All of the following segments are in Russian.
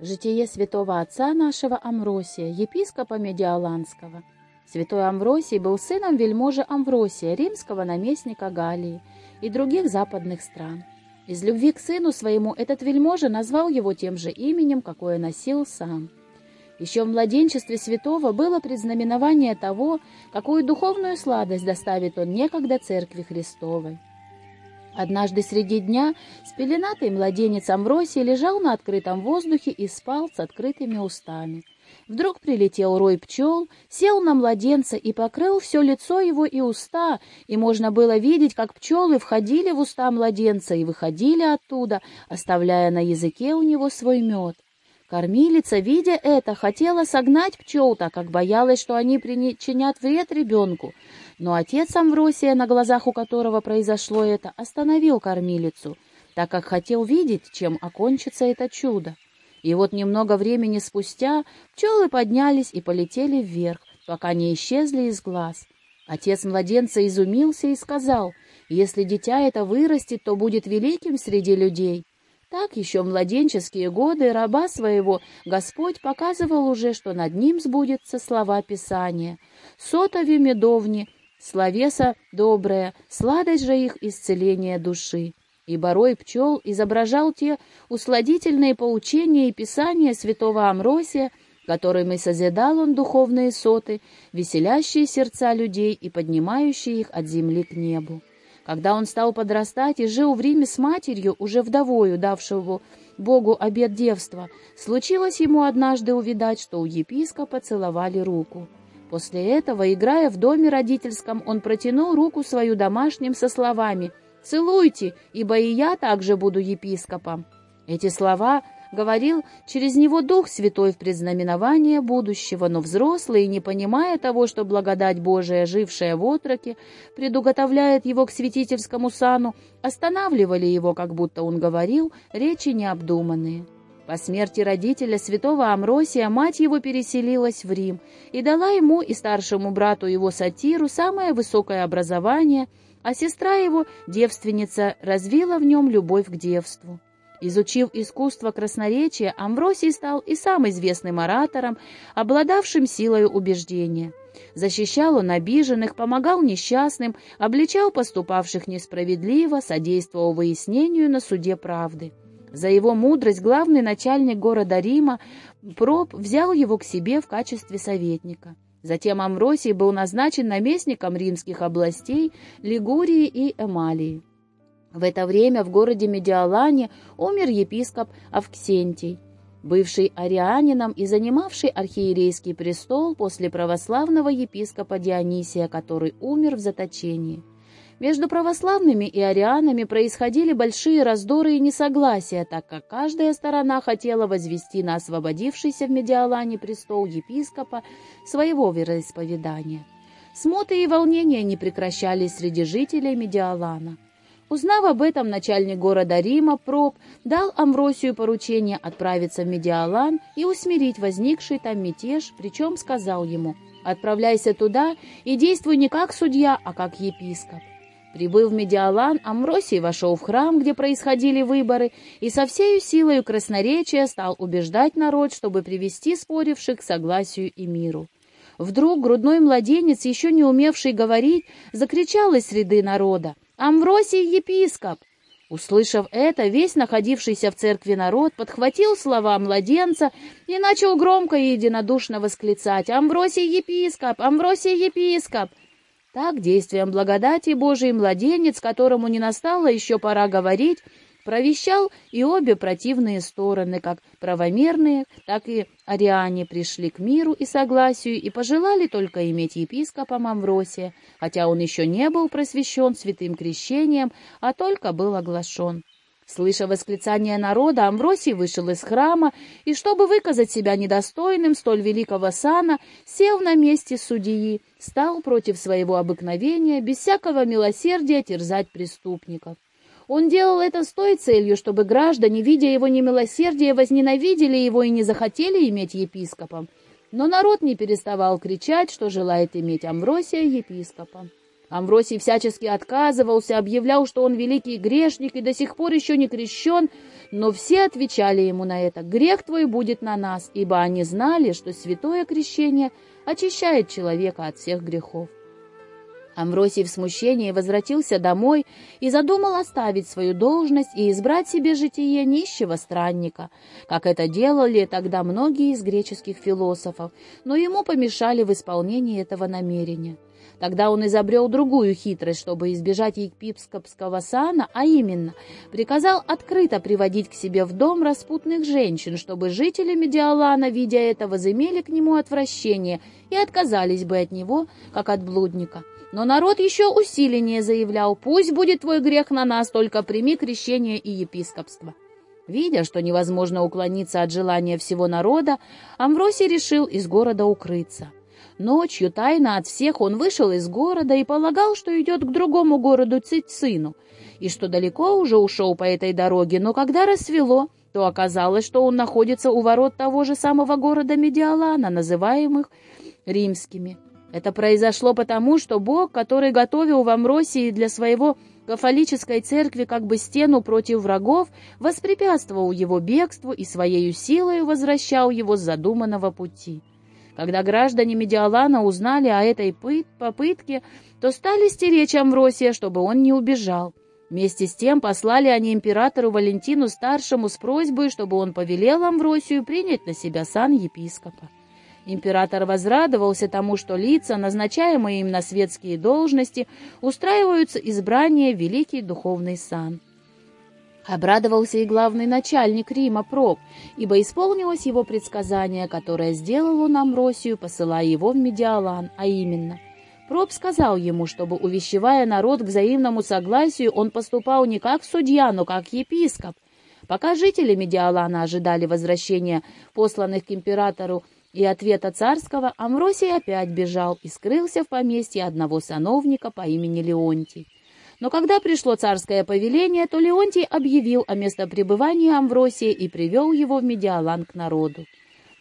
Житие святого отца нашего Амвросия, епископа Медиаланского. Святой Амвросий был сыном вельможи Амвросия, римского наместника Галлии и других западных стран. Из любви к сыну своему этот вельможа назвал его тем же именем, какое носил сам. Еще в младенчестве святого было предзнаменование того, какую духовную сладость доставит он некогда Церкви Христовой. Однажды среди дня спеленатый младенец Амвросий лежал на открытом воздухе и спал с открытыми устами. Вдруг прилетел рой пчел, сел на младенца и покрыл все лицо его и уста, и можно было видеть, как пчелы входили в уста младенца и выходили оттуда, оставляя на языке у него свой мед. Кормилица, видя это, хотела согнать пчел, так как боялась, что они причинят вред ребенку. Но отец Амвросия, на глазах у которого произошло это, остановил кормилицу, так как хотел видеть, чем окончится это чудо. И вот немного времени спустя пчелы поднялись и полетели вверх, пока не исчезли из глаз. Отец младенца изумился и сказал, «Если дитя это вырастет, то будет великим среди людей». Так еще в младенческие годы раба своего Господь показывал уже, что над ним сбудется слова Писания. «Сотови медовни, словеса добрая, сладость же их исцеление души». И борой пчел изображал те усладительные поучения и писания святого Амросия, которыми созидал он духовные соты, веселящие сердца людей и поднимающие их от земли к небу. Когда он стал подрастать и жил в Риме с матерью, уже вдовою, давшего Богу обет девства, случилось ему однажды увидать, что у епископа целовали руку. После этого, играя в доме родительском, он протянул руку свою домашним со словами «Целуйте, ибо и я также буду епископом». Эти слова говорил через него Дух Святой в предзнаменование будущего, но взрослые, не понимая того, что благодать Божия, жившая в отроке, предуготовляет его к святительскому сану, останавливали его, как будто он говорил, речи необдуманные. По смерти родителя святого Амросия мать его переселилась в Рим и дала ему и старшему брату его сатиру самое высокое образование, а сестра его, девственница, развила в нем любовь к девству. Изучив искусство красноречия, Амвросий стал и сам известным оратором, обладавшим силой убеждения. Защищал он обиженных, помогал несчастным, обличал поступавших несправедливо, содействовал выяснению на суде правды. За его мудрость главный начальник города Рима Проб взял его к себе в качестве советника. Затем Амвросий был назначен наместником римских областей Лигурии и Эмалии. В это время в городе Медиалане умер епископ Авксентий, бывший арианином и занимавший архиерейский престол после православного епископа Дионисия, который умер в заточении. Между православными и арианами происходили большие раздоры и несогласия, так как каждая сторона хотела возвести на освободившийся в Медиалане престол епископа своего вероисповедания. Смуты и волнения не прекращались среди жителей Медиалана. Узнав об этом, начальник города Рима Проб дал Амвросию поручение отправиться в Медиалан и усмирить возникший там мятеж, причем сказал ему «Отправляйся туда и действуй не как судья, а как епископ». Прибыв в Медиалан, Амвросий вошел в храм, где происходили выборы, и со всею силою красноречия стал убеждать народ, чтобы привести споривших к согласию и миру. Вдруг грудной младенец, еще не умевший говорить, закричал из среды народа Амвросий епископ!» Услышав это, весь находившийся в церкви народ подхватил слова младенца и начал громко и единодушно восклицать «Амвросий епископ! Амвросий епископ!» Так, действием благодати Божией младенец, которому не настало еще пора говорить, провещал, и обе противные стороны, как правомерные, так и ариане, пришли к миру и согласию и пожелали только иметь епископом Амвросия, хотя он еще не был просвещен святым крещением, а только был оглашен. Слыша восклицание народа, Амвросий вышел из храма и, чтобы выказать себя недостойным столь великого сана, сел на месте судьи, стал против своего обыкновения без всякого милосердия терзать преступников. Он делал это с той целью, чтобы граждане, видя его немилосердие, возненавидели его и не захотели иметь епископом. Но народ не переставал кричать, что желает иметь Амвросия епископом. Амвросий всячески отказывался, объявлял, что он великий грешник и до сих пор еще не крещен, но все отвечали ему на это «Грех твой будет на нас», ибо они знали, что святое крещение очищает человека от всех грехов. Амвросий в смущении возвратился домой и задумал оставить свою должность и избрать себе житие нищего странника, как это делали тогда многие из греческих философов, но ему помешали в исполнении этого намерения. Тогда он изобрел другую хитрость, чтобы избежать епископского сана, а именно, приказал открыто приводить к себе в дом распутных женщин, чтобы жители Медиалана, видя это, возымели к нему отвращение и отказались бы от него, как от блудника. Но народ еще усиленнее заявлял, «Пусть будет твой грех на нас, только прими крещение и епископство». Видя, что невозможно уклониться от желания всего народа, Амвросий решил из города укрыться. Ночью тайно от всех он вышел из города и полагал, что идет к другому городу Цицину, и что далеко уже ушел по этой дороге, но когда рассвело, то оказалось, что он находится у ворот того же самого города Медиалана, называемых римскими. Это произошло потому, что Бог, который готовил в Амросии для своего кафолической церкви как бы стену против врагов, воспрепятствовал его бегству и своей силой возвращал его с задуманного пути. Когда граждане Медиалана узнали о этой попытке, то стали стеречь Амвросия, чтобы он не убежал. Вместе с тем послали они императору Валентину Старшему с просьбой, чтобы он повелел Амвросию принять на себя сан епископа. Император возрадовался тому, что лица, назначаемые им на светские должности, устраиваются избрание в великий духовный сан. Обрадовался и главный начальник Рима Проб, ибо исполнилось его предсказание, которое сделал он Амросию, посылая его в Медиалан, а именно. Проб сказал ему, чтобы, увещевая народ к взаимному согласию, он поступал не как судья, но как епископ. Пока жители Медиалана ожидали возвращения посланных к императору и ответа царского Амвросий опять бежал и скрылся в поместье одного сановника по имени Леонтий. Но когда пришло царское повеление, то Леонтий объявил о местопребывании Амвросия и привел его в Медиалан к народу.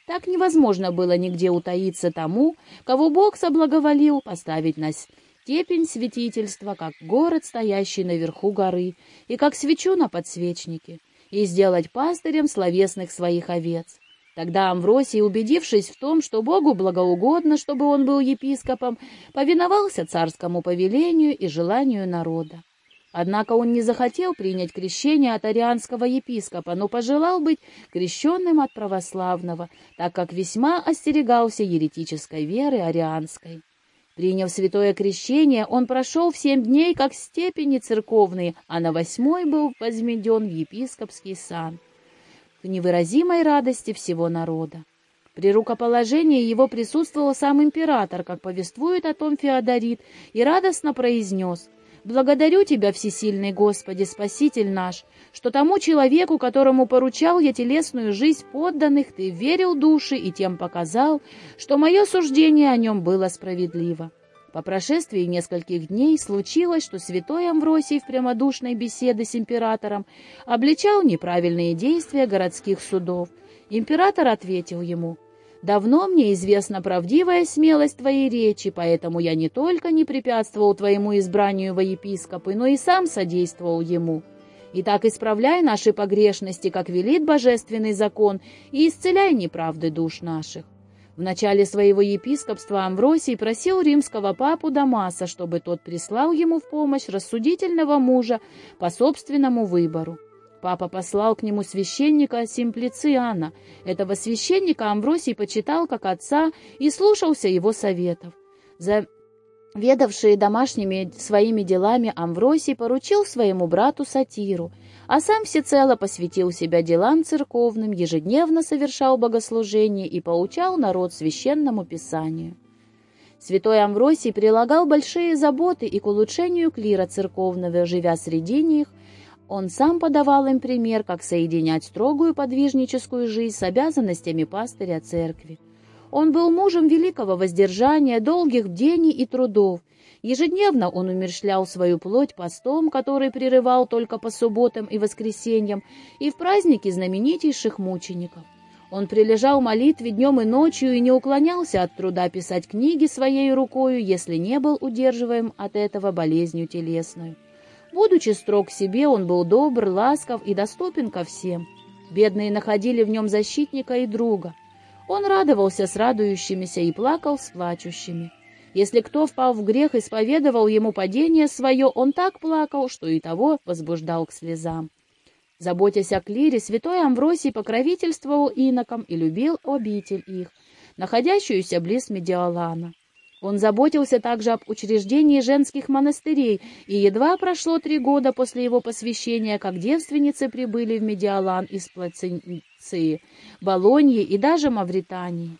Так невозможно было нигде утаиться тому, кого Бог соблаговолил поставить на степень святительства, как город, стоящий наверху горы, и как свечу на подсвечнике, и сделать пастырем словесных своих овец. Тогда Амвросий, убедившись в том, что Богу благоугодно, чтобы он был епископом, повиновался царскому повелению и желанию народа. Однако он не захотел принять крещение от арианского епископа, но пожелал быть крещенным от православного, так как весьма остерегался еретической веры арианской. Приняв святое крещение, он прошел в семь дней как степени церковные, а на восьмой был возмеден в епископский сан к невыразимой радости всего народа. При рукоположении его присутствовал сам император, как повествует о том Феодорит, и радостно произнес «Благодарю Тебя, всесильный Господи, Спаситель наш, что тому человеку, которому поручал я телесную жизнь подданных, Ты верил души и тем показал, что мое суждение о нем было справедливо». По прошествии нескольких дней случилось, что святой Амвросий в прямодушной беседе с императором обличал неправильные действия городских судов. Император ответил ему, «Давно мне известна правдивая смелость твоей речи, поэтому я не только не препятствовал твоему избранию во епископы, но и сам содействовал ему. Итак, исправляй наши погрешности, как велит божественный закон, и исцеляй неправды душ наших». В начале своего епископства Амвросий просил римского папу Дамаса, чтобы тот прислал ему в помощь рассудительного мужа по собственному выбору. Папа послал к нему священника Симплициана. Этого священника Амвросий почитал как отца и слушался его советов. За ведавшие домашними своими делами Амвросий поручил своему брату Сатиру — а сам всецело посвятил себя делам церковным, ежедневно совершал богослужение и поучал народ священному писанию. Святой Амвросий прилагал большие заботы и к улучшению клира церковного, живя среди них, он сам подавал им пример, как соединять строгую подвижническую жизнь с обязанностями пастыря церкви. Он был мужем великого воздержания, долгих бдений и трудов, Ежедневно он умерщвлял свою плоть постом, который прерывал только по субботам и воскресеньям, и в праздники знаменитейших мучеников. Он прилежал молитве днем и ночью и не уклонялся от труда писать книги своей рукою, если не был удерживаем от этого болезнью телесную. Будучи строг к себе, он был добр, ласков и доступен ко всем. Бедные находили в нем защитника и друга. Он радовался с радующимися и плакал с плачущими. Если кто впал в грех и исповедовал ему падение свое, он так плакал, что и того возбуждал к слезам. Заботясь о клире, святой Амвросий покровительствовал инокам и любил обитель их, находящуюся близ Медиалана. Он заботился также об учреждении женских монастырей, и едва прошло три года после его посвящения, как девственницы прибыли в Медиалан из Плацинции, Болоньи и даже Мавритании.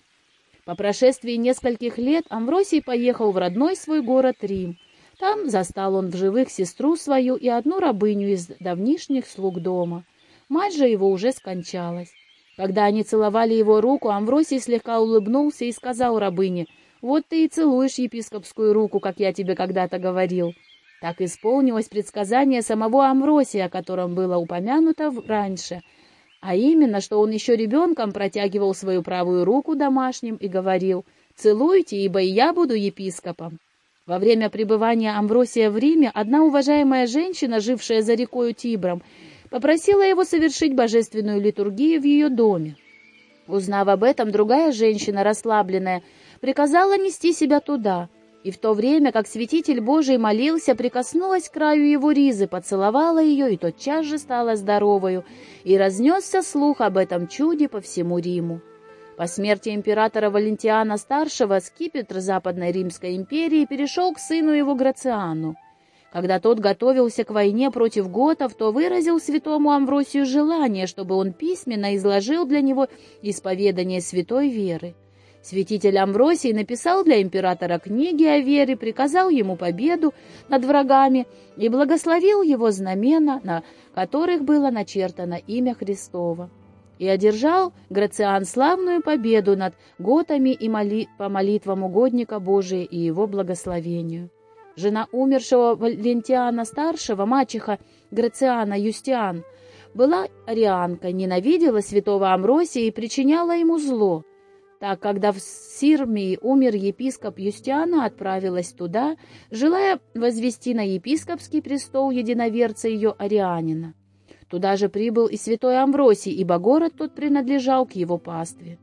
По прошествии нескольких лет Амвросий поехал в родной свой город Рим, там застал он в живых сестру свою и одну рабыню из давнишних слуг дома. Мать же его уже скончалась. Когда они целовали его руку, Амвросий слегка улыбнулся и сказал рабыне, «Вот ты и целуешь епископскую руку, как я тебе когда-то говорил». Так исполнилось предсказание самого Амвросия, о котором было упомянуто раньше, а именно, что он еще ребенком протягивал свою правую руку домашним и говорил, «Целуйте, ибо и я буду епископом». Во время пребывания Амвросия в Риме одна уважаемая женщина, жившая за рекою Тибром, попросила его совершить божественную литургию в ее доме. Узнав об этом, другая женщина, расслабленная, приказала нести себя туда, и в то время, как святитель Божий молился, прикоснулась к краю его ризы, поцеловала ее и тотчас же стала здоровою, и разнесся слух об этом чуде по всему Риму. По смерти императора Валентиана Старшего скипетр Западной Римской империи перешел к сыну его Грациану. Когда тот готовился к войне против готов, то выразил святому Амвросию желание, чтобы он письменно изложил для него исповедание святой веры. Святитель Амвросий написал для императора книги о вере, приказал ему победу над врагами и благословил его знамена, на которых было начертано имя Христово и одержал Грациан славную победу над готами и моли... по молитвам угодника Божия и его благословению. Жена умершего Валентиана Старшего, мачеха Грациана Юстиан, была арианкой, ненавидела святого Амросия и причиняла ему зло. Так, когда в Сирмии умер епископ Юстиана, отправилась туда, желая возвести на епископский престол единоверца ее арианина. Туда же прибыл и святой Амвросий, ибо город тот принадлежал к его пастве.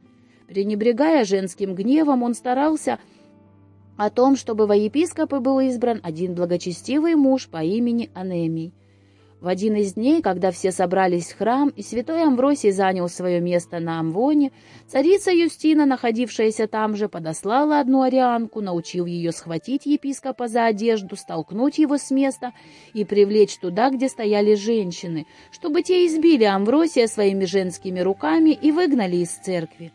Пренебрегая женским гневом, он старался о том, чтобы во епископы был избран один благочестивый муж по имени Анемий. В один из дней, когда все собрались в храм, и святой Амвросий занял свое место на Амвоне, царица Юстина, находившаяся там же, подослала одну арианку, научив ее схватить епископа за одежду, столкнуть его с места и привлечь туда, где стояли женщины, чтобы те избили Амвросия своими женскими руками и выгнали из церкви.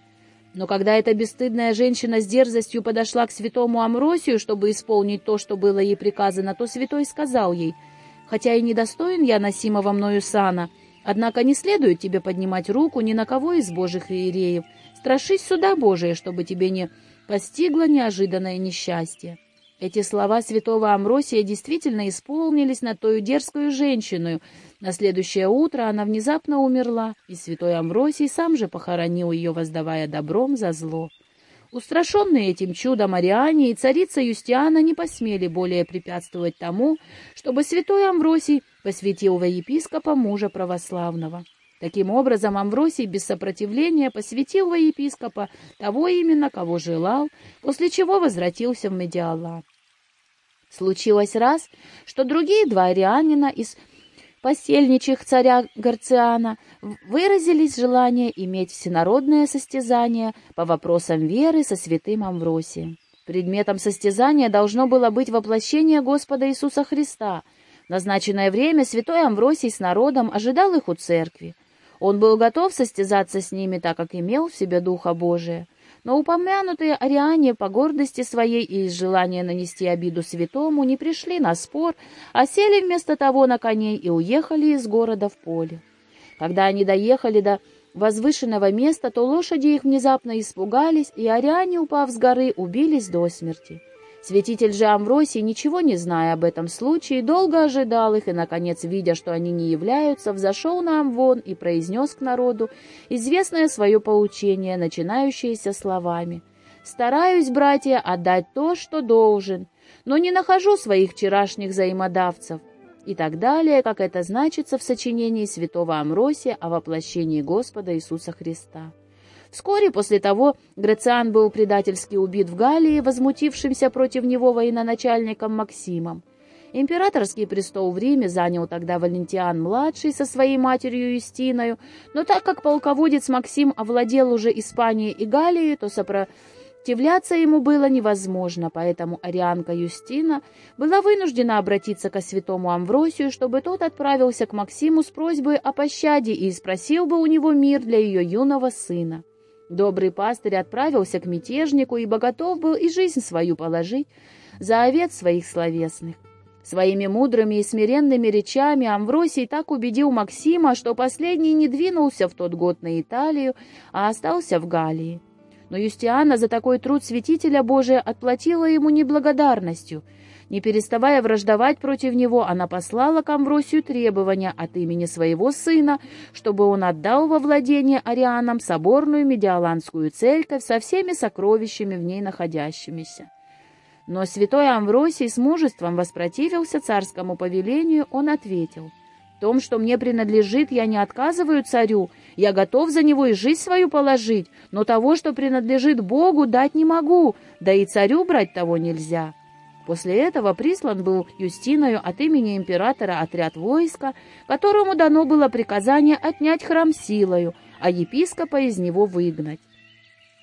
Но когда эта бесстыдная женщина с дерзостью подошла к святому Амросию, чтобы исполнить то, что было ей приказано, то святой сказал ей — хотя и недостоин я носимого мною сана, однако не следует тебе поднимать руку ни на кого из божьих иереев. Страшись суда Божия, чтобы тебе не постигло неожиданное несчастье». Эти слова святого Амросия действительно исполнились на тою дерзкую женщину. На следующее утро она внезапно умерла, и святой Амросий сам же похоронил ее, воздавая добром за зло. Устрашенные этим чудом Ариане и царица Юстиана не посмели более препятствовать тому, чтобы святой Амвросий посвятил во епископа мужа православного. Таким образом, Амвросий без сопротивления посвятил во епископа того именно, кого желал, после чего возвратился в Медиала. Случилось раз, что другие два арианина из посельничих царя Гарциана выразились желание иметь всенародное состязание по вопросам веры со святым Амвросием. Предметом состязания должно было быть воплощение Господа Иисуса Христа. В назначенное время святой Амвросий с народом ожидал их у церкви. Он был готов состязаться с ними, так как имел в себе Духа Божия. Но упомянутые ариане по гордости своей и из желания нанести обиду святому не пришли на спор, а сели вместо того на коней и уехали из города в поле. Когда они доехали до возвышенного места, то лошади их внезапно испугались, и ариане, упав с горы, убились до смерти. Святитель же Амвросий, ничего не зная об этом случае, долго ожидал их и, наконец, видя, что они не являются, взошел на Амвон и произнес к народу известное свое поучение, начинающееся словами «Стараюсь, братья, отдать то, что должен, но не нахожу своих вчерашних взаимодавцев» и так далее, как это значится в сочинении святого Амросия о воплощении Господа Иисуса Христа. Вскоре после того Грациан был предательски убит в Галлии, возмутившимся против него военачальником Максимом. Императорский престол в Риме занял тогда Валентиан-младший со своей матерью Юстиною, но так как полководец Максим овладел уже Испанией и Галлией, то сопротивляться ему было невозможно, поэтому арианка Юстина была вынуждена обратиться к святому Амвросию, чтобы тот отправился к Максиму с просьбой о пощаде и спросил бы у него мир для ее юного сына. Добрый пастырь отправился к мятежнику, ибо готов был и жизнь свою положить за овец своих словесных. Своими мудрыми и смиренными речами Амвросий так убедил Максима, что последний не двинулся в тот год на Италию, а остался в Галлии. Но Юстиана за такой труд святителя Божия отплатила ему неблагодарностью — не переставая враждовать против него, она послала к Амвросию требования от имени своего сына, чтобы он отдал во владение арианам соборную медиаланскую церковь со всеми сокровищами в ней находящимися. Но святой Амвросий с мужеством воспротивился царскому повелению, он ответил, «В том, что мне принадлежит, я не отказываю царю, я готов за него и жизнь свою положить, но того, что принадлежит Богу, дать не могу, да и царю брать того нельзя». После этого прислан был Юстиною от имени императора отряд войска, которому дано было приказание отнять храм силою, а епископа из него выгнать.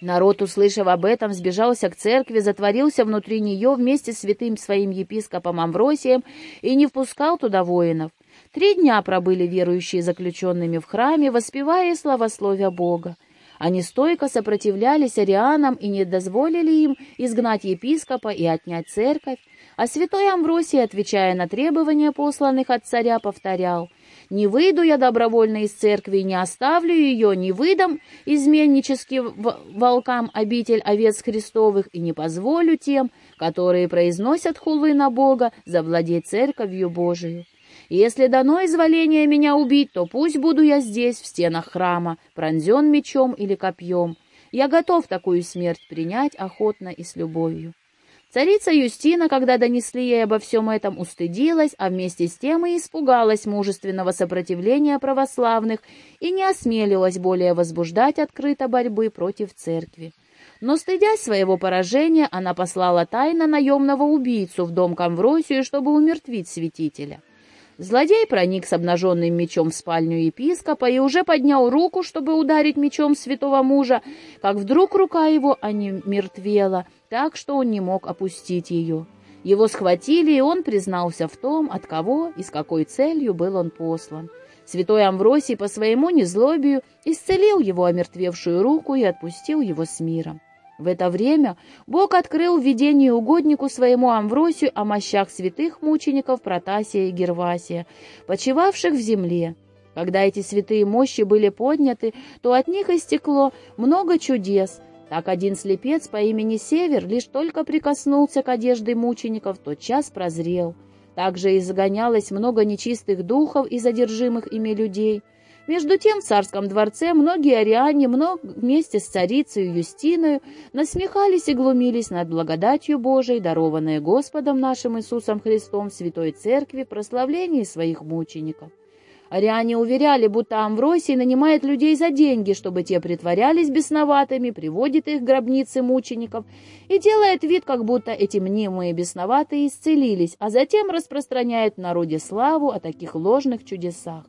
Народ, услышав об этом, сбежался к церкви, затворился внутри нее вместе с святым своим епископом Амвросием и не впускал туда воинов. Три дня пробыли верующие заключенными в храме, воспевая славословия Бога. Они стойко сопротивлялись арианам и не дозволили им изгнать епископа и отнять церковь, а святой Амвросий, отвечая на требования посланных от царя, повторял «Не выйду я добровольно из церкви, не оставлю ее, не выдам изменнически волкам обитель овец Христовых и не позволю тем, которые произносят хулы на Бога, завладеть церковью Божию». Если дано изволение меня убить, то пусть буду я здесь, в стенах храма, пронзен мечом или копьем. Я готов такую смерть принять охотно и с любовью. Царица Юстина, когда донесли ей обо всем этом, устыдилась, а вместе с тем и испугалась мужественного сопротивления православных и не осмелилась более возбуждать открыто борьбы против церкви. Но, стыдясь своего поражения, она послала тайно наемного убийцу в дом Камвросию, чтобы умертвить святителя. Злодей проник с обнаженным мечом в спальню епископа и уже поднял руку, чтобы ударить мечом святого мужа, как вдруг рука его онемертвела, так что он не мог опустить ее. Его схватили, и он признался в том, от кого и с какой целью был он послан. Святой Амвросий по своему незлобию исцелил его омертвевшую руку и отпустил его с миром. В это время Бог открыл видение угоднику своему Амвросию о мощах святых мучеников Протасия и Гервасия, почивавших в земле. Когда эти святые мощи были подняты, то от них истекло много чудес. Так один слепец по имени Север лишь только прикоснулся к одежде мучеников, тот час прозрел. Также изгонялось много нечистых духов и задержимых ими людей. Между тем в царском дворце многие ариане много вместе с царицей Юстиною насмехались и глумились над благодатью Божией, дарованной Господом нашим Иисусом Христом в Святой Церкви прославлении своих мучеников. Ариане уверяли, будто Амвросий нанимает людей за деньги, чтобы те притворялись бесноватыми, приводит их к гробнице мучеников и делает вид, как будто эти мнимые бесноватые исцелились, а затем распространяет в народе славу о таких ложных чудесах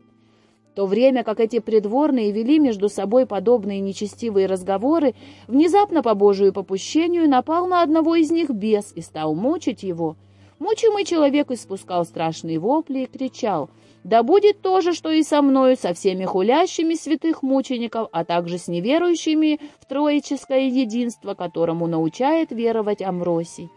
то время как эти придворные вели между собой подобные нечестивые разговоры, внезапно по Божию попущению напал на одного из них бес и стал мучить его. Мучимый человек испускал страшные вопли и кричал «Да будет то же, что и со мною, со всеми хулящими святых мучеников, а также с неверующими в троическое единство, которому научает веровать Амросий».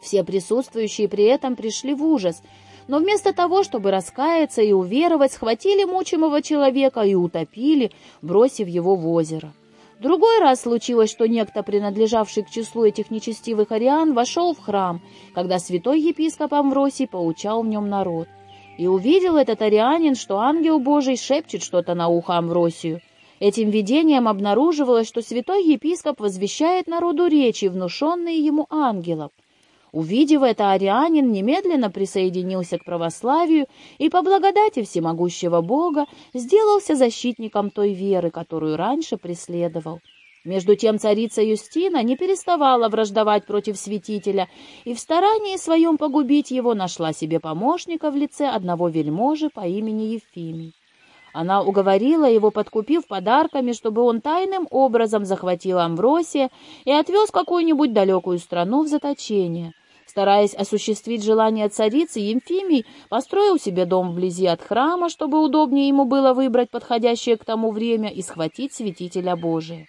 Все присутствующие при этом пришли в ужас – но вместо того, чтобы раскаяться и уверовать, схватили мучимого человека и утопили, бросив его в озеро. Другой раз случилось, что некто, принадлежавший к числу этих нечестивых ариан, вошел в храм, когда святой епископ Амвросий поучал в нем народ. И увидел этот арианин, что ангел Божий шепчет что-то на ухо Амвросию. Этим видением обнаруживалось, что святой епископ возвещает народу речи, внушенные ему ангелом. Увидев это, арианин немедленно присоединился к православию и по благодати всемогущего Бога сделался защитником той веры, которую раньше преследовал. Между тем царица Юстина не переставала враждовать против святителя и в старании своем погубить его нашла себе помощника в лице одного вельможи по имени Ефимий. Она уговорила его, подкупив подарками, чтобы он тайным образом захватил Амвросия и отвез какую-нибудь далекую страну в заточение. Стараясь осуществить желание царицы, Емфимий построил себе дом вблизи от храма, чтобы удобнее ему было выбрать подходящее к тому время и схватить святителя Божия.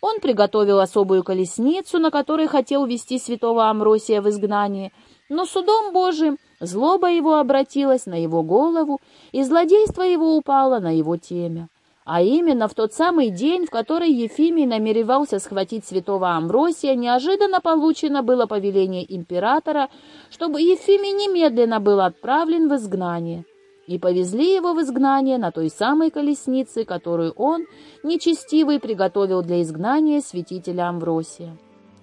Он приготовил особую колесницу, на которой хотел вести святого Амросия в изгнание, но судом Божиим злоба его обратилась на его голову, и злодейство его упало на его темя. А именно в тот самый день, в который Ефимий намеревался схватить святого Амвросия, неожиданно получено было повеление императора, чтобы Ефимий немедленно был отправлен в изгнание. И повезли его в изгнание на той самой колеснице, которую он, нечестивый, приготовил для изгнания святителя Амвросия.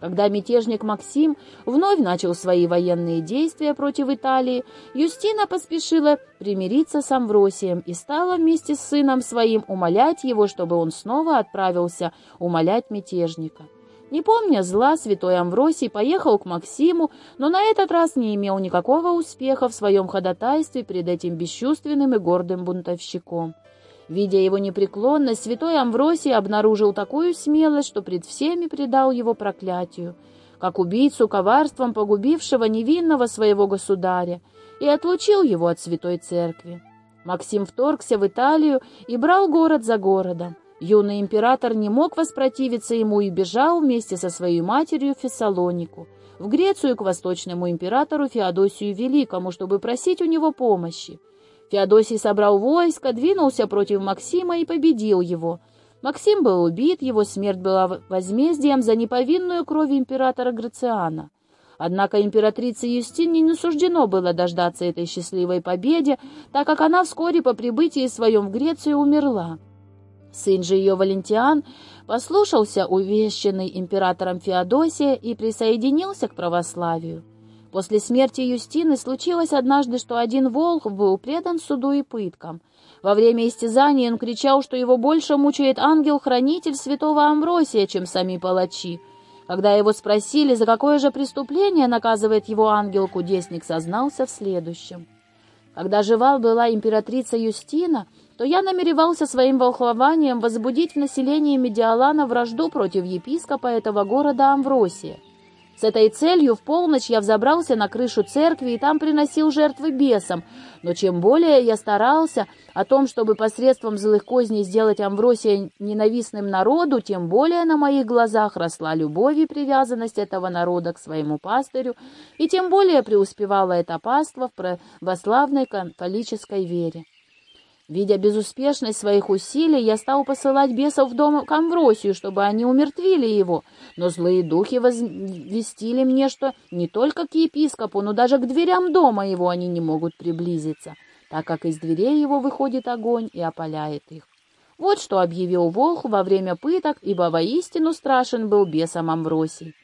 Когда мятежник Максим вновь начал свои военные действия против Италии, Юстина поспешила примириться с Амвросием и стала вместе с сыном своим умолять его, чтобы он снова отправился умолять мятежника. Не помня зла, святой Амвросий поехал к Максиму, но на этот раз не имел никакого успеха в своем ходатайстве перед этим бесчувственным и гордым бунтовщиком. Видя его непреклонность, святой Амвросий обнаружил такую смелость, что пред всеми предал его проклятию, как убийцу коварством погубившего невинного своего государя, и отлучил его от святой церкви. Максим вторгся в Италию и брал город за городом. Юный император не мог воспротивиться ему и бежал вместе со своей матерью в Фессалонику, в Грецию к восточному императору Феодосию Великому, чтобы просить у него помощи. Феодосий собрал войско, двинулся против Максима и победил его. Максим был убит, его смерть была возмездием за неповинную кровь императора Грациана. Однако императрице Юстине не суждено было дождаться этой счастливой победе, так как она вскоре по прибытии своем в Грецию умерла. Сын же ее Валентиан послушался увещанный императором Феодосия и присоединился к православию. После смерти Юстины случилось однажды, что один волк был предан суду и пыткам. Во время истязания он кричал, что его больше мучает ангел-хранитель святого Амвросия, чем сами палачи. Когда его спросили, за какое же преступление наказывает его ангел, кудесник сознался в следующем. Когда жива была императрица Юстина, то я намеревался своим волхвованием возбудить в населении Медиалана вражду против епископа этого города Амвросия. С этой целью в полночь я взобрался на крышу церкви и там приносил жертвы бесам, но чем более я старался о том, чтобы посредством злых козней сделать Амвросия ненавистным народу, тем более на моих глазах росла любовь и привязанность этого народа к своему пастырю, и тем более преуспевало это паство в православной католической вере. Видя безуспешность своих усилий, я стал посылать бесов в дом к Амвросию, чтобы они умертвили его. Но злые духи возвестили мне, что не только к епископу, но даже к дверям дома его они не могут приблизиться, так как из дверей его выходит огонь и опаляет их. Вот что объявил Волх во время пыток, ибо воистину страшен был бесом Амвросий.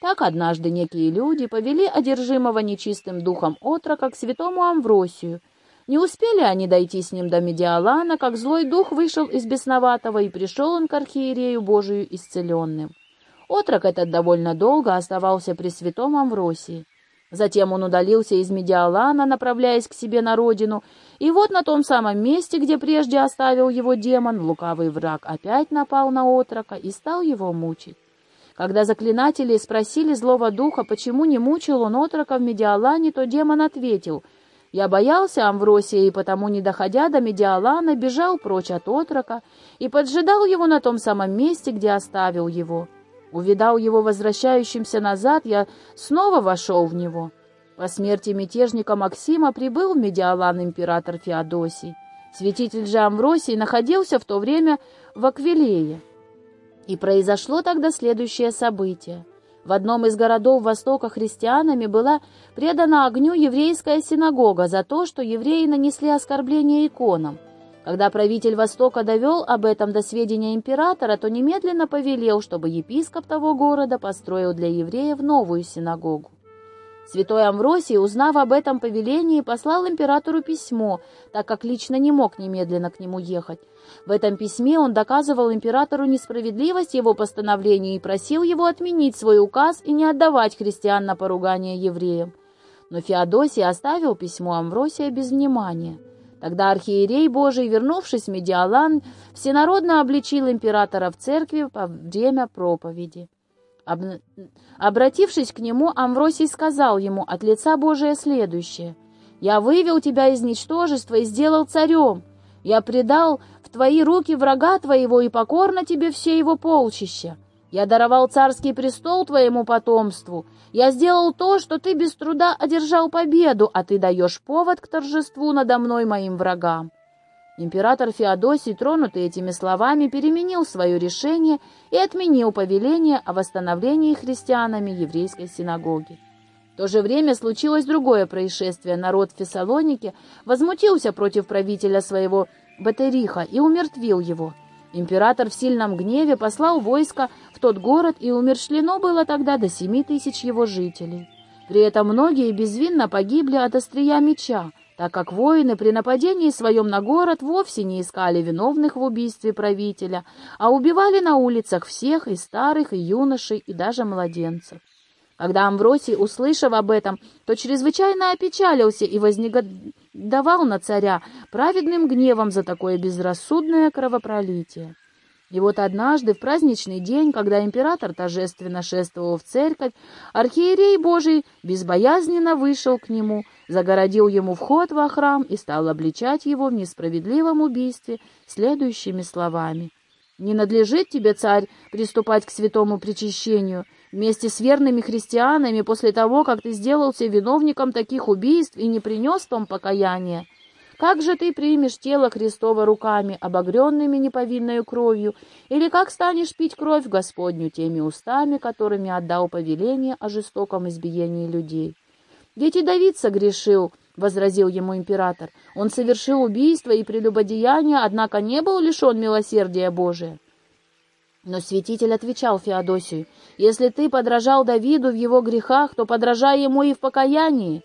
Так однажды некие люди повели одержимого нечистым духом отрока к святому Амвросию — не успели они дойти с ним до Медиалана, как злой дух вышел из бесноватого, и пришел он к архиерею Божию исцеленным. Отрок этот довольно долго оставался при святом Амвросии. Затем он удалился из Медиалана, направляясь к себе на родину, и вот на том самом месте, где прежде оставил его демон, лукавый враг опять напал на отрока и стал его мучить. Когда заклинатели спросили злого духа, почему не мучил он отрока в Медиалане, то демон ответил — я боялся Амвросия и потому, не доходя до Медиалана, бежал прочь от отрока и поджидал его на том самом месте, где оставил его. Увидал его возвращающимся назад, я снова вошел в него. По смерти мятежника Максима прибыл в Медиалан император Феодосий. Святитель же Амвросий находился в то время в Аквилее. И произошло тогда следующее событие. В одном из городов Востока христианами была предана огню еврейская синагога за то, что евреи нанесли оскорбление иконам. Когда правитель Востока довел об этом до сведения императора, то немедленно повелел, чтобы епископ того города построил для евреев новую синагогу. Святой Амвросий, узнав об этом повелении, послал императору письмо, так как лично не мог немедленно к нему ехать. В этом письме он доказывал императору несправедливость его постановления и просил его отменить свой указ и не отдавать христиан на поругание евреям. Но Феодосий оставил письмо Амвросия без внимания. Тогда архиерей Божий, вернувшись в Медиалан, всенародно обличил императора в церкви во время проповеди. Об... Обратившись к нему, Амвросий сказал ему от лица Божия следующее. «Я вывел тебя из ничтожества и сделал царем. Я предал в твои руки врага твоего и покорно тебе все его полчища. Я даровал царский престол твоему потомству. Я сделал то, что ты без труда одержал победу, а ты даешь повод к торжеству надо мной моим врагам. Император Феодосий, тронутый этими словами, переменил свое решение и отменил повеление о восстановлении христианами еврейской синагоги. В то же время случилось другое происшествие. Народ в Фессалонике возмутился против правителя своего Батериха и умертвил его. Император в сильном гневе послал войско в тот город, и умершлено было тогда до семи тысяч его жителей. При этом многие безвинно погибли от острия меча, так как воины при нападении своем на город вовсе не искали виновных в убийстве правителя, а убивали на улицах всех, и старых, и юношей, и даже младенцев. Когда Амвросий, услышав об этом, то чрезвычайно опечалился и вознегодовал на царя праведным гневом за такое безрассудное кровопролитие. И вот однажды, в праздничный день, когда император торжественно шествовал в церковь, архиерей Божий безбоязненно вышел к нему, загородил ему вход во храм и стал обличать его в несправедливом убийстве следующими словами. «Не надлежит тебе, царь, приступать к святому причащению вместе с верными христианами после того, как ты сделался виновником таких убийств и не принес том покаяния. Как же ты примешь тело Христова руками, обогренными неповинною кровью, или как станешь пить кровь Господню теми устами, которыми отдал повеление о жестоком избиении людей? Ведь и Давид согрешил, — возразил ему император. Он совершил убийство и прелюбодеяние, однако не был лишен милосердия Божия. Но святитель отвечал Феодосию, «Если ты подражал Давиду в его грехах, то подражай ему и в покаянии».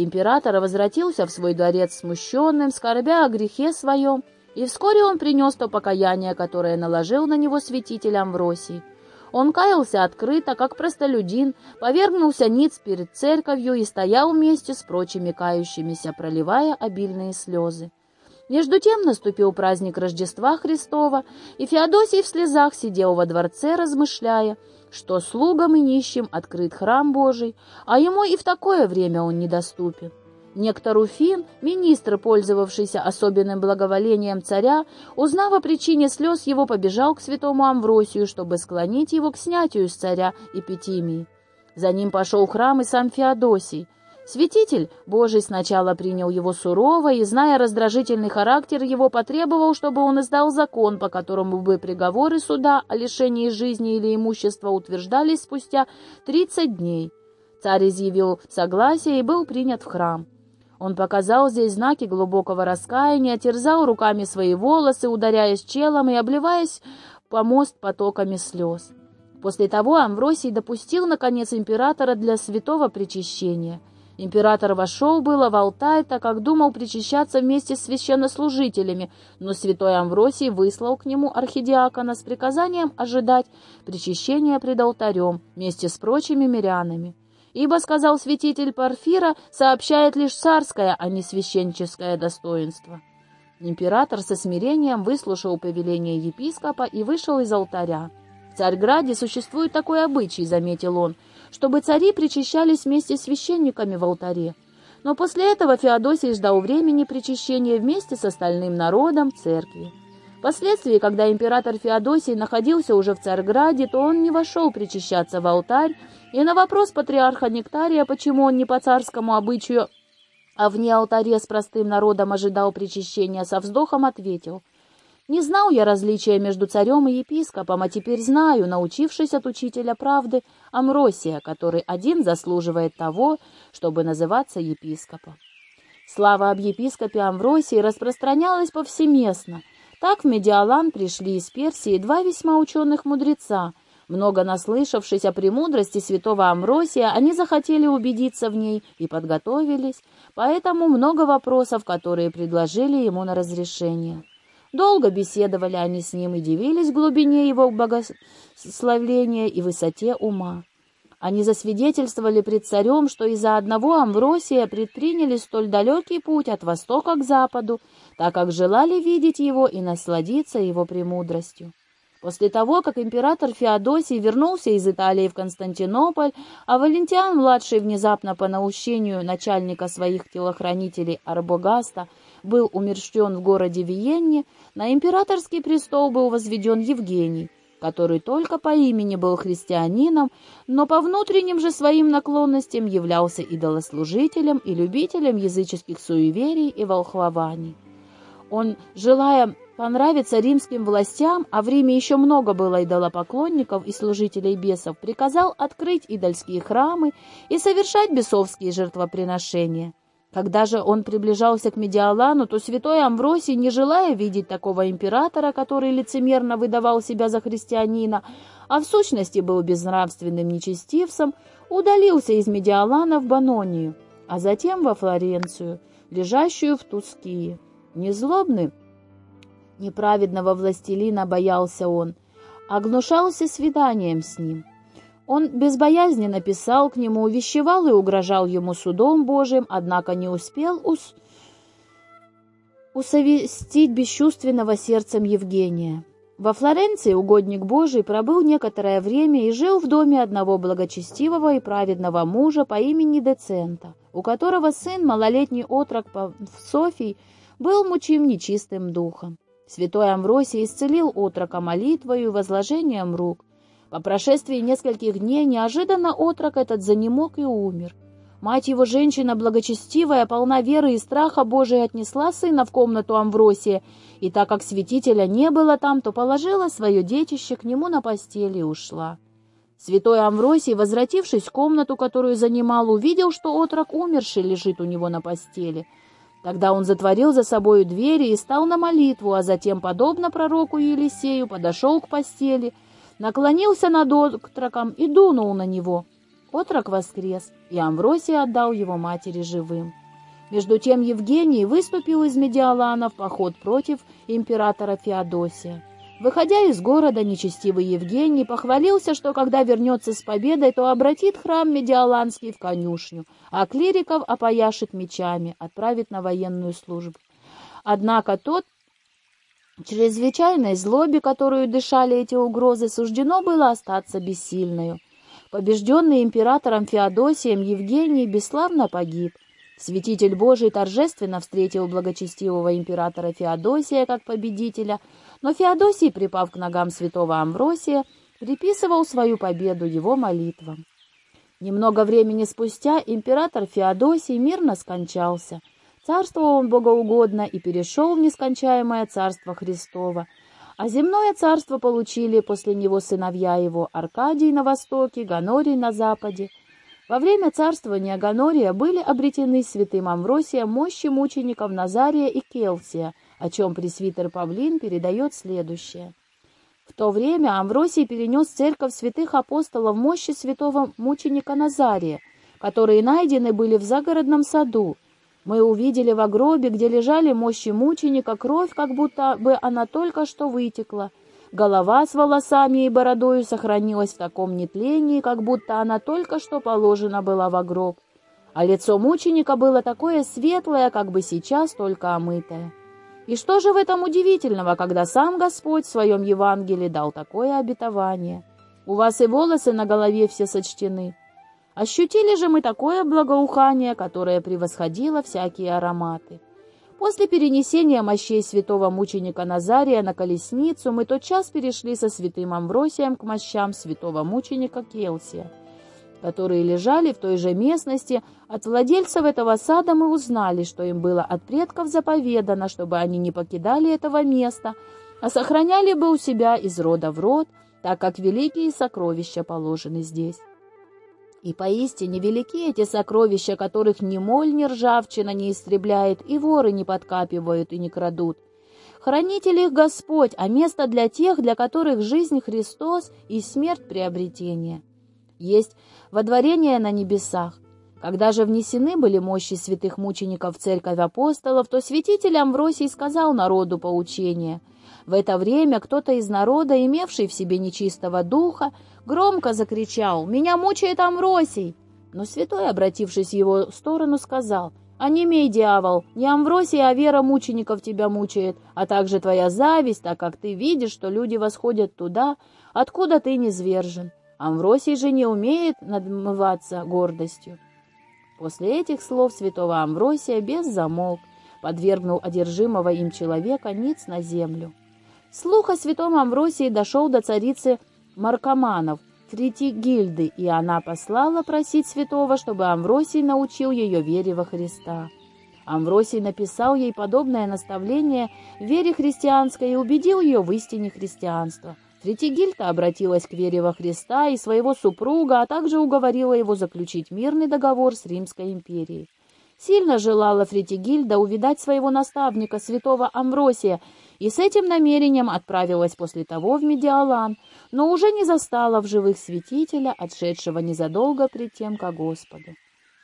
Император возвратился в свой дворец смущенным, скорбя о грехе своем, и вскоре он принес то покаяние, которое наложил на него святитель Амвросий. Он каялся открыто, как простолюдин, повергнулся ниц перед церковью и стоял вместе с прочими кающимися, проливая обильные слезы. Между тем наступил праздник Рождества Христова, и Феодосий в слезах сидел во дворце, размышляя, что слугам и нищим открыт храм Божий, а ему и в такое время он недоступен. Некто Руфин, министр, пользовавшийся особенным благоволением царя, узнав о причине слез его, побежал к святому Амвросию, чтобы склонить его к снятию с царя Эпитимии. За ним пошел храм и сам Феодосий. Святитель Божий сначала принял его сурово и, зная раздражительный характер его, потребовал, чтобы он издал закон, по которому бы приговоры суда о лишении жизни или имущества утверждались спустя 30 дней. Царь изъявил согласие и был принят в храм. Он показал здесь знаки глубокого раскаяния, терзал руками свои волосы, ударяясь челом и обливаясь помост потоками слез. После того Амвросий допустил, наконец, императора для святого причащения — Император вошел было в алтарь, так как думал причащаться вместе с священнослужителями, но святой Амвросий выслал к нему архидиакона с приказанием ожидать причащения пред алтарем вместе с прочими мирянами. Ибо, сказал святитель Парфира, сообщает лишь царское, а не священческое достоинство. Император со смирением выслушал повеление епископа и вышел из алтаря. В Царьграде существует такой обычай, заметил он, чтобы цари причащались вместе с священниками в алтаре. Но после этого Феодосий ждал времени причащения вместе с остальным народом церкви. Впоследствии, когда император Феодосий находился уже в Царьграде, то он не вошел причащаться в алтарь, и на вопрос патриарха Нектария, почему он не по царскому обычаю, а вне алтаре с простым народом ожидал причащения, со вздохом ответил, Не знал я различия между царем и епископом, а теперь знаю, научившись от учителя правды Амросия, который один заслуживает того, чтобы называться епископом. Слава об епископе Амвросии распространялась повсеместно. Так в Медиалан пришли из Персии два весьма ученых мудреца. Много наслышавшись о премудрости святого Амвросия, они захотели убедиться в ней и подготовились, поэтому много вопросов, которые предложили ему на разрешение. Долго беседовали они с ним и дивились глубине его богословления и высоте ума. Они засвидетельствовали пред царем, что из-за одного Амвросия предприняли столь далекий путь от востока к западу, так как желали видеть его и насладиться его премудростью. После того, как император Феодосий вернулся из Италии в Константинополь, а Валентиан-младший внезапно по наущению начальника своих телохранителей Арбогаста был умерщвлен в городе Виенне, на императорский престол был возведен Евгений, который только по имени был христианином, но по внутренним же своим наклонностям являлся идолослужителем и любителем языческих суеверий и волхвований. Он, желая понравиться римским властям, а в Риме еще много было идолопоклонников и служителей бесов, приказал открыть идольские храмы и совершать бесовские жертвоприношения. Когда же он приближался к Медиалану, то святой Амвросий, не желая видеть такого императора, который лицемерно выдавал себя за христианина, а в сущности был безнравственным нечестивцем, удалился из Медиалана в Банонию, а затем во Флоренцию, лежащую в Тускии. Незлобный, неправедного властелина боялся он, а гнушался свиданием с ним. Он безбоязненно писал к нему, увещевал и угрожал ему судом Божиим, однако не успел ус... усовестить бесчувственного сердцем Евгения. Во Флоренции угодник Божий пробыл некоторое время и жил в доме одного благочестивого и праведного мужа по имени Децента, у которого сын, малолетний отрок Софий, был мучим нечистым духом. Святой Амвросий исцелил отрока молитвою и возложением рук. По прошествии нескольких дней неожиданно отрок этот занемог и умер. Мать его, женщина благочестивая, полна веры и страха Божия, отнесла сына в комнату Амвросия, и так как святителя не было там, то положила свое детище к нему на постели и ушла. Святой Амвросий, возвратившись в комнату, которую занимал, увидел, что отрок умерший лежит у него на постели. Тогда он затворил за собою двери и стал на молитву, а затем, подобно пророку Елисею, подошел к постели — наклонился над отроком и дунул на него. Отрок воскрес, и Амвросий отдал его матери живым. Между тем Евгений выступил из Медиалана в поход против императора Феодосия. Выходя из города, нечестивый Евгений похвалился, что когда вернется с победой, то обратит храм Медиаланский в конюшню, а клириков опояшет мечами, отправит на военную службу. Однако тот Чрезвычайной злобе, которую дышали эти угрозы, суждено было остаться бессильною. Побежденный императором Феодосием Евгений бесславно погиб. Святитель Божий торжественно встретил благочестивого императора Феодосия как победителя, но Феодосий, припав к ногам святого Амвросия, приписывал свою победу его молитвам. Немного времени спустя император Феодосий мирно скончался — Царствовал он богоугодно и перешел в нескончаемое царство Христово, а земное царство получили после него сыновья его Аркадий на востоке, Ганорий на западе. Во время царствования Ганория были обретены святым Амвросием мощи мучеников Назария и Келсия, о чем пресвитер Павлин передает следующее. В то время Амвросий перенес церковь святых апостолов мощи святого мученика Назария, которые найдены были в загородном саду, мы увидели в гробе, где лежали мощи мученика, кровь, как будто бы она только что вытекла. Голова с волосами и бородою сохранилась в таком нетлении, как будто она только что положена была в гроб. А лицо мученика было такое светлое, как бы сейчас только омытое. И что же в этом удивительного, когда сам Господь в своем Евангелии дал такое обетование? У вас и волосы на голове все сочтены. Ощутили же мы такое благоухание, которое превосходило всякие ароматы. После перенесения мощей святого мученика Назария на колесницу мы тотчас перешли со святым Амвросием к мощам святого мученика Келсия, которые лежали в той же местности. От владельцев этого сада мы узнали, что им было от предков заповедано, чтобы они не покидали этого места, а сохраняли бы у себя из рода в род, так как великие сокровища положены здесь. И поистине велики эти сокровища, которых ни моль, ни ржавчина не истребляет, и воры не подкапивают и не крадут. Хранитель их Господь, а место для тех, для которых жизнь Христос и смерть приобретение. Есть водворение на небесах. Когда же внесены были мощи святых мучеников в церковь апостолов, то святитель Амвросий сказал народу поучение. В это время кто-то из народа, имевший в себе нечистого духа, громко закричал «Меня мучает Амвросий!» Но святой, обратившись в его сторону, сказал «А не мей, дьявол, не Амвросий, а вера мучеников тебя мучает, а также твоя зависть, так как ты видишь, что люди восходят туда, откуда ты не звержен. Амвросий же не умеет надмываться гордостью». После этих слов святого Амвросия без замолк, подвергнул одержимого им человека ниц на землю. Слух о святом Амвросии дошел до царицы Маркоманов, Фритигильды, и она послала просить святого, чтобы Амвросий научил ее вере во Христа. Амвросий написал ей подобное наставление вере христианской и убедил ее в истине христианства. Фритигильда обратилась к вере во Христа и своего супруга, а также уговорила его заключить мирный договор с Римской империей. Сильно желала Фритигильда увидать своего наставника, святого Амвросия, и с этим намерением отправилась после того в Медиалан, но уже не застала в живых святителя, отшедшего незадолго пред тем ко Господу.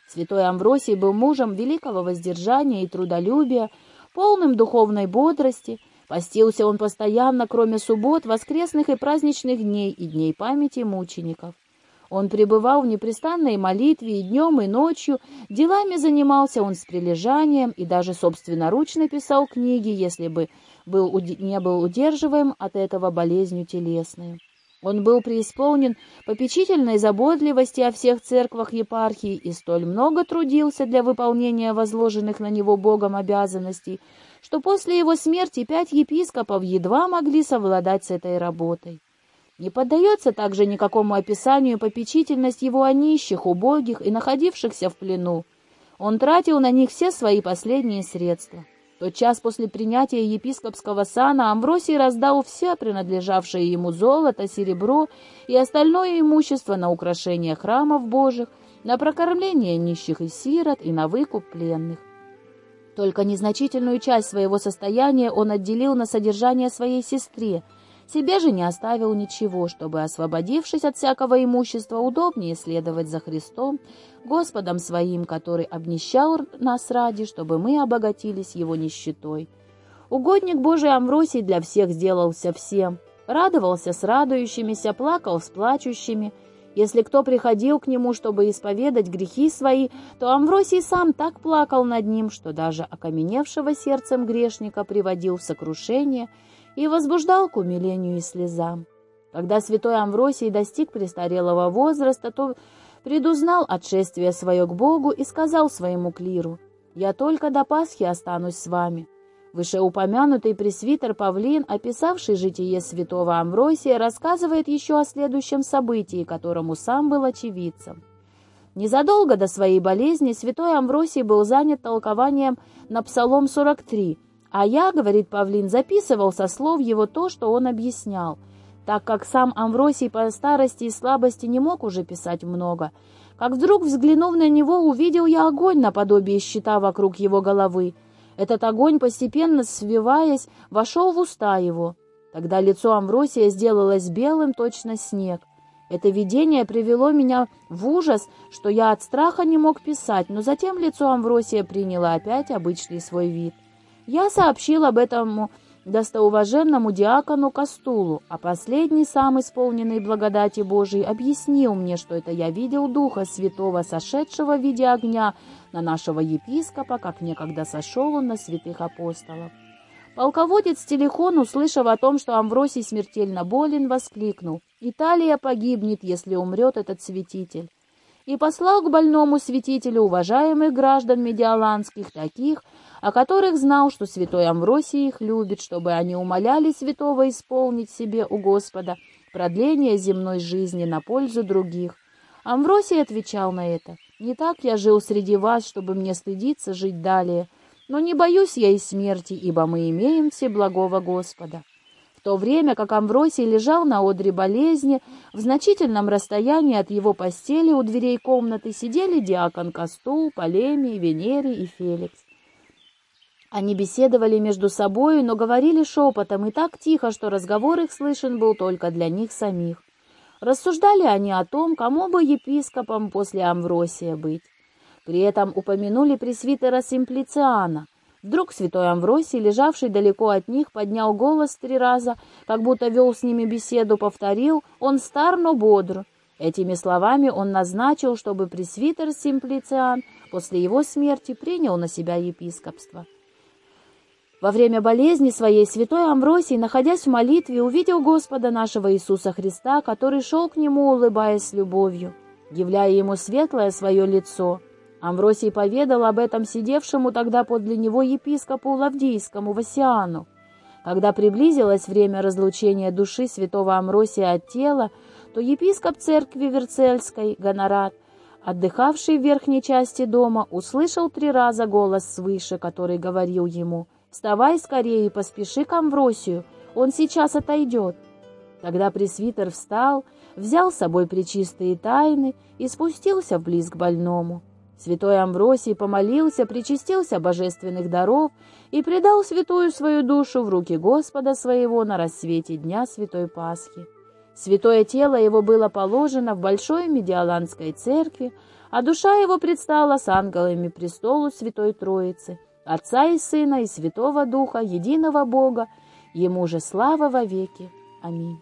Святой Амвросий был мужем великого воздержания и трудолюбия, полным духовной бодрости. Постился он постоянно, кроме суббот, воскресных и праздничных дней и дней памяти мучеников. Он пребывал в непрестанной молитве и днем, и ночью, делами занимался он с прилежанием и даже собственноручно писал книги, если бы был, не был удерживаем от этого болезнью телесной. Он был преисполнен попечительной заботливости о всех церквах епархии и столь много трудился для выполнения возложенных на него Богом обязанностей, что после его смерти пять епископов едва могли совладать с этой работой. Не поддается также никакому описанию попечительность его о нищих, убогих и находившихся в плену. Он тратил на них все свои последние средства. тот час после принятия епископского сана Амвросий раздал все принадлежавшее ему золото, серебро и остальное имущество на украшение храмов Божьих, на прокормление нищих и сирот и на выкуп пленных. Только незначительную часть своего состояния он отделил на содержание своей сестре – себе же не оставил ничего, чтобы, освободившись от всякого имущества, удобнее следовать за Христом, Господом своим, который обнищал нас ради, чтобы мы обогатились его нищетой. Угодник Божий Амвросий для всех сделался всем, радовался с радующимися, плакал с плачущими. Если кто приходил к нему, чтобы исповедать грехи свои, то Амвросий сам так плакал над ним, что даже окаменевшего сердцем грешника приводил в сокрушение – и возбуждал к умилению и слезам. Когда святой Амвросий достиг престарелого возраста, то предузнал отшествие свое к Богу и сказал своему клиру, «Я только до Пасхи останусь с вами». Вышеупомянутый пресвитер Павлин, описавший житие святого Амвросия, рассказывает еще о следующем событии, которому сам был очевидцем. Незадолго до своей болезни святой Амвросий был занят толкованием на Псалом 43, а я, говорит Павлин, записывал со слов его то, что он объяснял, так как сам Амвросий по старости и слабости не мог уже писать много. Как вдруг, взглянув на него, увидел я огонь наподобие щита вокруг его головы. Этот огонь, постепенно свиваясь, вошел в уста его. Тогда лицо Амвросия сделалось белым, точно снег. Это видение привело меня в ужас, что я от страха не мог писать, но затем лицо Амвросия приняло опять обычный свой вид. Я сообщил об этом достоуваженному диакону Кастулу, а последний, сам исполненный благодати Божией, объяснил мне, что это я видел Духа Святого, сошедшего в виде огня на нашего епископа, как некогда сошел он на святых апостолов. Полководец Телехон, услышав о том, что Амвросий смертельно болен, воскликнул, «Италия погибнет, если умрет этот святитель» и послал к больному святителю уважаемых граждан медиаланских, таких, о которых знал, что святой Амвросий их любит, чтобы они умоляли святого исполнить себе у Господа продление земной жизни на пользу других. Амвросий отвечал на это. «Не так я жил среди вас, чтобы мне стыдиться жить далее, но не боюсь я и смерти, ибо мы имеем все благого Господа». то время как Амвросий лежал на одре болезни, в значительном расстоянии от его постели у дверей комнаты сидели диакон Костул, Полемий, Венерий и Феликс. Они беседовали между собой, но говорили шепотом и так тихо, что разговор их слышен был только для них самих. Рассуждали они о том, кому бы епископом после Амвросия быть. При этом упомянули пресвитера Симплициана. Вдруг святой Амвросий, лежавший далеко от них, поднял голос три раза, как будто вел с ними беседу, повторил «Он стар, но бодр». Этими словами он назначил, чтобы пресвитер Симплициан после его смерти принял на себя епископство. Во время болезни своей святой Амвросий, находясь в молитве, увидел Господа нашего Иисуса Христа, который шел к нему, улыбаясь с любовью, являя ему светлое свое лицо — Амвросий поведал об этом сидевшему тогда подле него епископу Лавдийскому Васиану. Когда приблизилось время разлучения души святого Амвросия от тела, то епископ церкви Верцельской, Гонорат, отдыхавший в верхней части дома, услышал три раза голос свыше, который говорил ему «Вставай скорее и поспеши к Амвросию, он сейчас отойдет». Тогда пресвитер встал, взял с собой причистые тайны и спустился вблиз к больному. Святой Амвросий помолился, причастился божественных даров и предал святую свою душу в руки Господа своего на рассвете дня Святой Пасхи. Святое тело его было положено в большой Медиаланской церкви, а душа его предстала с ангелами престолу Святой Троицы, Отца и Сына и Святого Духа, единого Бога, Ему же слава во веки. Аминь.